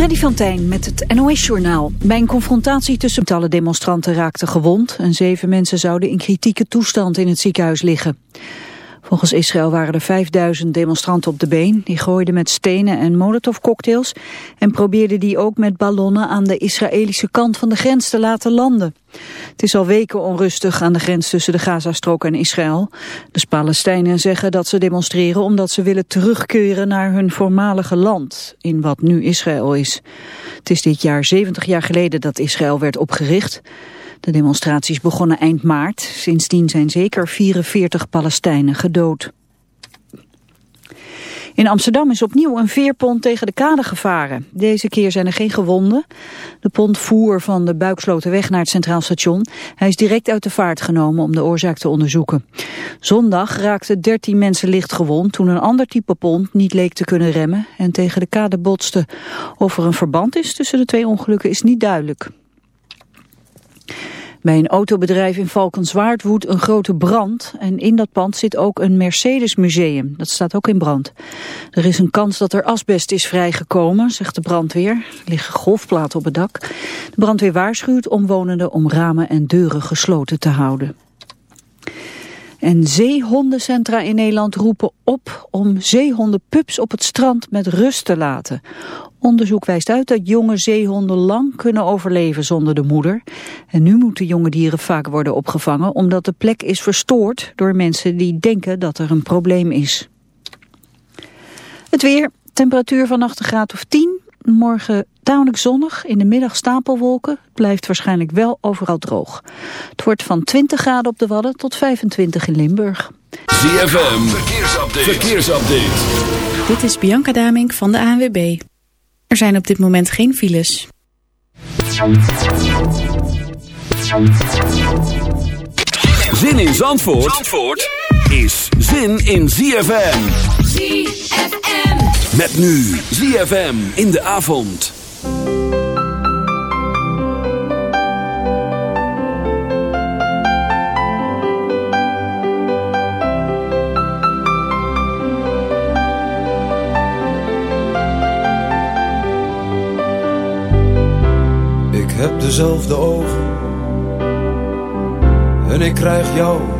Freddy van Tijn met het NOS-journaal. Bij een confrontatie tussen alle demonstranten raakten gewond... en zeven mensen zouden in kritieke toestand in het ziekenhuis liggen. Volgens Israël waren er 5000 demonstranten op de been. Die gooiden met stenen en molotovcocktails... en probeerden die ook met ballonnen aan de Israëlische kant van de grens te laten landen. Het is al weken onrustig aan de grens tussen de Gazastrook en Israël. De Palestijnen zeggen dat ze demonstreren omdat ze willen terugkeren naar hun voormalige land, in wat nu Israël is. Het is dit jaar 70 jaar geleden dat Israël werd opgericht. De demonstraties begonnen eind maart. Sindsdien zijn zeker 44 Palestijnen gedood. In Amsterdam is opnieuw een veerpont tegen de kade gevaren. Deze keer zijn er geen gewonden. De pont voer van de Buikslotenweg naar het Centraal Station. Hij is direct uit de vaart genomen om de oorzaak te onderzoeken. Zondag raakten 13 mensen licht gewond toen een ander type pont niet leek te kunnen remmen en tegen de kade botste. Of er een verband is tussen de twee ongelukken is niet duidelijk. Bij een autobedrijf in Valkenswaard woedt een grote brand en in dat pand zit ook een Mercedes museum. Dat staat ook in brand. Er is een kans dat er asbest is vrijgekomen, zegt de brandweer. Er liggen golfplaten op het dak. De brandweer waarschuwt omwonenden om ramen en deuren gesloten te houden. En zeehondencentra in Nederland roepen op om zeehondenpups op het strand met rust te laten. Onderzoek wijst uit dat jonge zeehonden lang kunnen overleven zonder de moeder. En nu moeten jonge dieren vaak worden opgevangen omdat de plek is verstoord door mensen die denken dat er een probleem is. Het weer, temperatuur van 8 graad of 10. Morgen tamelijk zonnig, in de middag stapelwolken. Het blijft waarschijnlijk wel overal droog. Het wordt van 20 graden op de Wadden tot 25 in Limburg. ZFM, verkeersupdate. verkeersupdate. Dit is Bianca Damink van de ANWB. Er zijn op dit moment geen files. Zin in Zandvoort, Zandvoort? Is zin in ZFM. ZFM. Met nu ZFM in de avond. Ik heb dezelfde ogen en ik krijg jou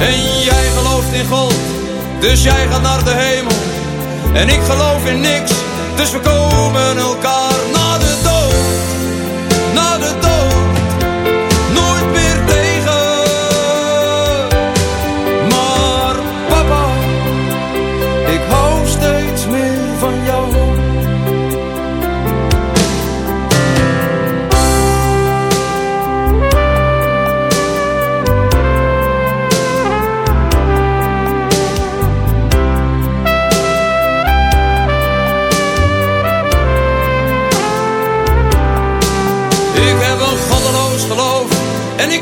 En jij gelooft in God, dus jij gaat naar de hemel. En ik geloof in niks, dus we komen elkaar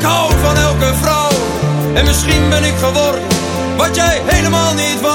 hou van elke vrouw. En misschien ben ik geworden wat jij helemaal niet wou.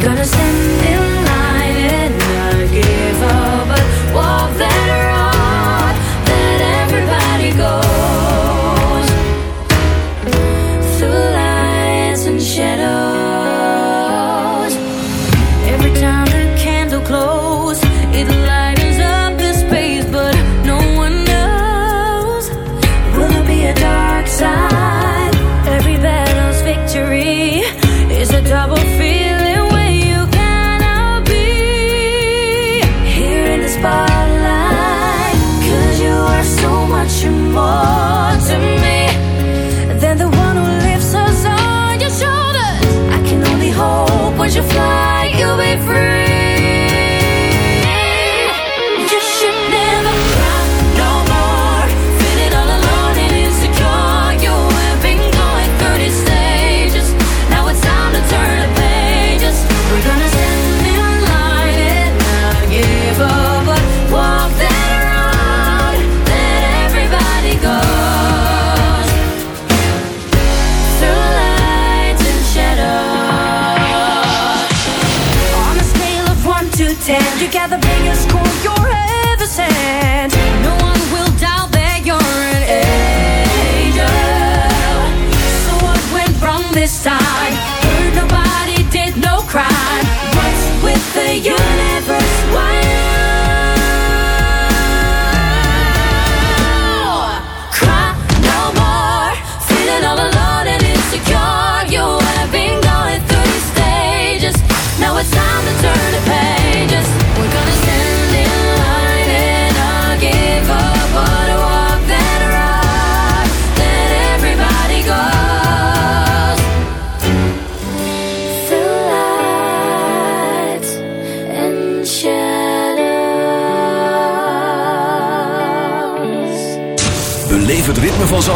gonna send it together, baby.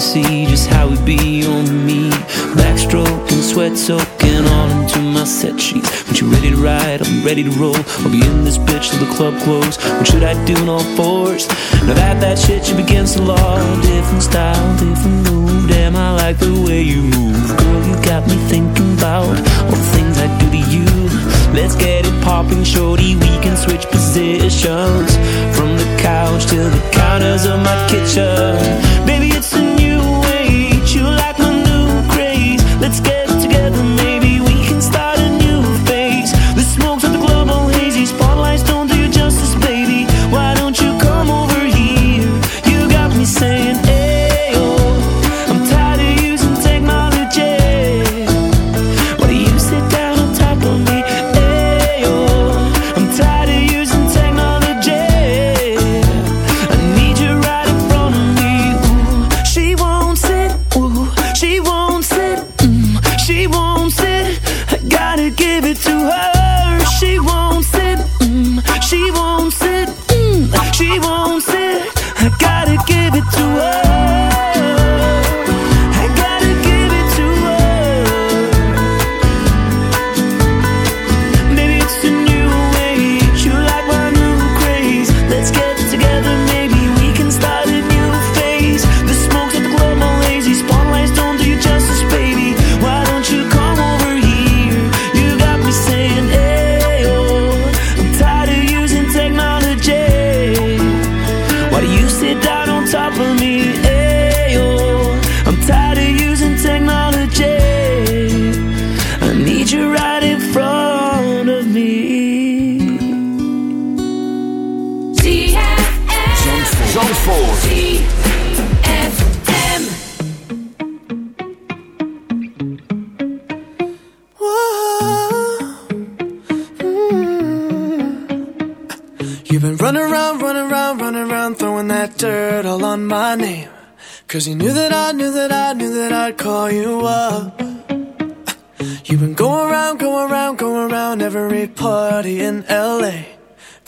see just how it be on me. Backstroke and sweat soaking all into my set sheets. When you ready to ride, I'm ready to roll. I'll be in this bitch till the club close. What should I do in all fours? Now that that shit should begins the law. Different style, different move. Damn, I like the way you move. Girl, you got me thinking about all the things I do to you. Let's get it popping, shorty. We can switch positions from the couch to the counters of my kitchen. Baby, it's a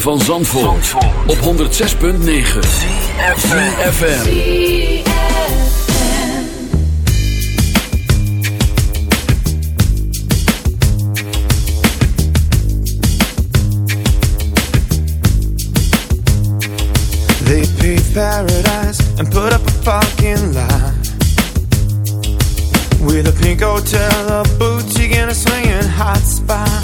Van Zandvoort, op 106.9 FM. They paved paradise and put up a fucking lie With a pink hotel, a boutique and a swinging hot spot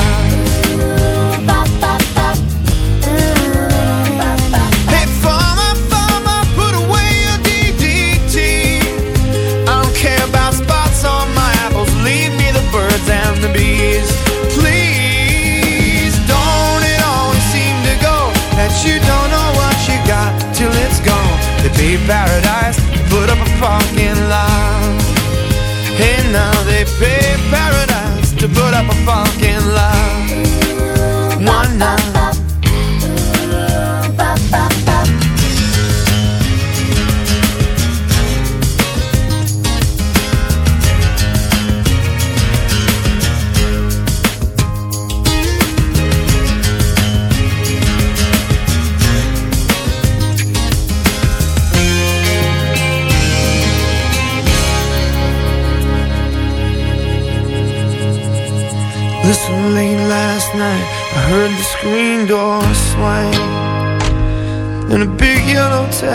Paradise, put up a fucking lie. Hey, now they pay paradise to put up a fucking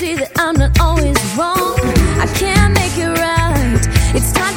See that I'm not always wrong. I can't make it right. It's time